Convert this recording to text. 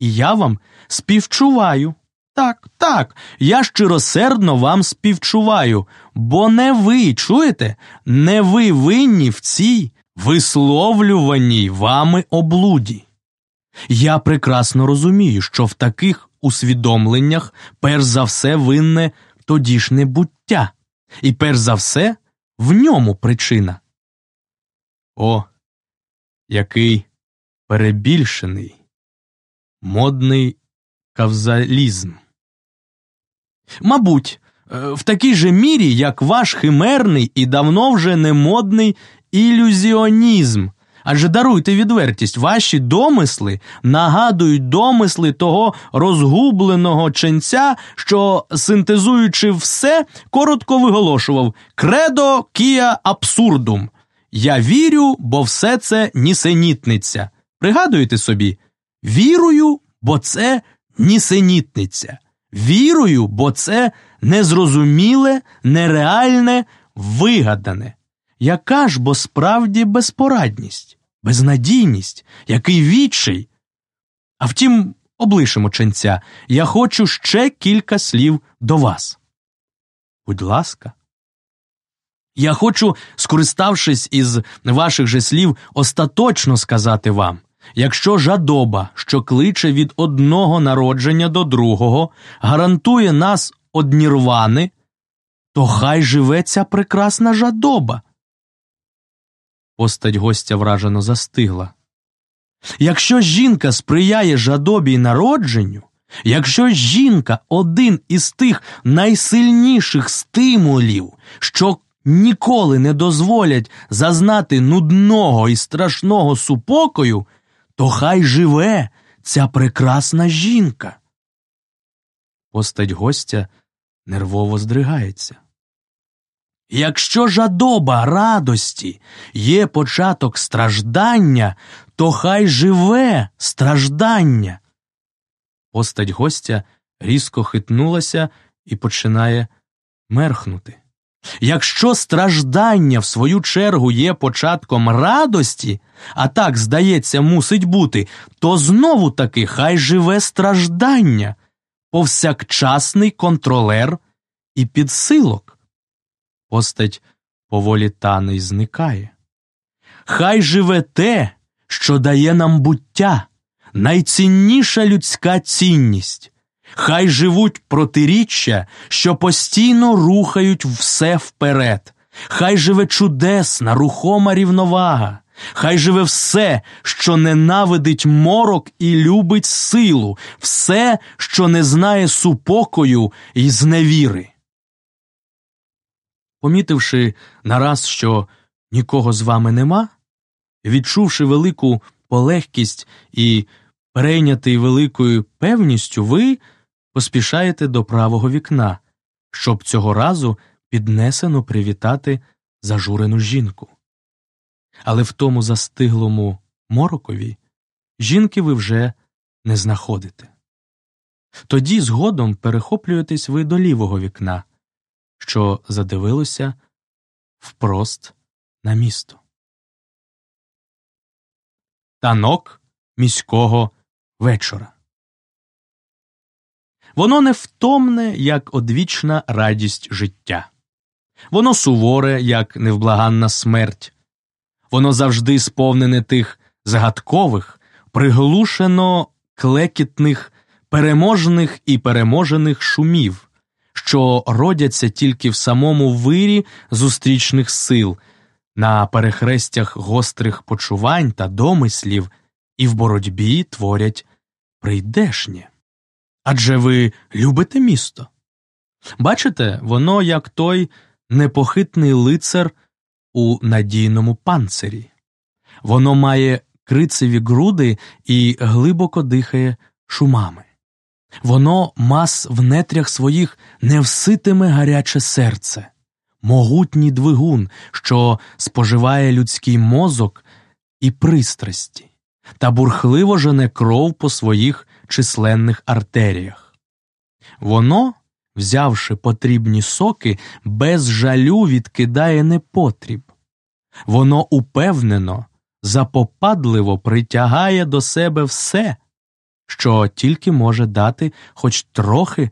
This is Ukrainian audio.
і я вам співчуваю. Так, так, я щиросердно вам співчуваю, бо не ви чуєте, не ви винні в цій висловлюваній вами облуді. Я прекрасно розумію, що в таких усвідомленнях перш за все винне тодішнє буття, і перш за все в ньому причина. О, який перебільшений, модний кавзалізм. Мабуть, е, в такій же мірі, як ваш химерний і давно вже немодний ілюзіонізм. Адже даруйте відвертість, ваші домисли нагадують домисли того розгубленого ченця, що, синтезуючи все, коротко виголошував Кредо кія абсурдум. Я вірю, бо все це нісенітниця. Пригадуєте собі? Вірую, бо це нісенітниця. Вірую, бо це незрозуміле, нереальне, вигадане. Яка ж бо справді безпорадність, безнадійність, який відчай? А втім, облишимо ченця, я хочу ще кілька слів до вас. Будь ласка. Я хочу, скориставшись із ваших же слів, остаточно сказати вам якщо жадоба, що кличе від одного народження до другого, гарантує нас од нірвани, то хай живе ця прекрасна жадоба. Постать гостя вражено застигла. Якщо жінка сприяє жадобі народженню, якщо жінка один із тих найсильніших стимулів, що ніколи не дозволять зазнати нудного і страшного супокою, то хай живе ця прекрасна жінка. Постать гостя нервово здригається. Якщо жадоба радості є початок страждання, то хай живе страждання. Постать гостя різко хитнулася і починає мерхнути. Якщо страждання, в свою чергу, є початком радості, а так, здається, мусить бути, то знову таки хай живе страждання, повсякчасний контролер і підсилок. Постать поволі тане й зникає. Хай живе те, що дає нам буття, найцінніша людська цінність. Хай живуть протиріччя, що постійно рухають все вперед. Хай живе чудесна, рухома рівновага. Хай живе все, що ненавидить морок і любить силу, все, що не знає супокою і зневіри. Помітивши нараз, що нікого з вами нема, відчувши велику полегкість і перейнятий великою певністю, ви поспішаєте до правого вікна, щоб цього разу піднесено привітати зажурену жінку. Але в тому застиглому морокові жінки ви вже не знаходите. Тоді згодом перехоплюєтесь ви до лівого вікна, що задивилося впрост на місто. Танок міського вечора. Воно невтомне, як одвічна радість життя. Воно суворе, як невблаганна смерть. Воно завжди сповнене тих загадкових, приглушено клекітних, переможних і переможених шумів, що родяться тільки в самому вирі зустрічних сил, на перехрестях гострих почувань та домислів, і в боротьбі творять прийдешнє. Адже ви любите місто? Бачите, воно як той непохитний лицар у надійному панцирі. Воно має крицеві груди і глибоко дихає шумами. Воно мас в нетрях своїх невситиме гаряче серце, могутній двигун, що споживає людський мозок і пристрасті, та бурхливо жене кров по своїх численних артеріях. Воно, взявши потрібні соки, без жалю відкидає непотріб. Воно упевнено, запопадливо притягає до себе все, що тільки може дати хоч трохи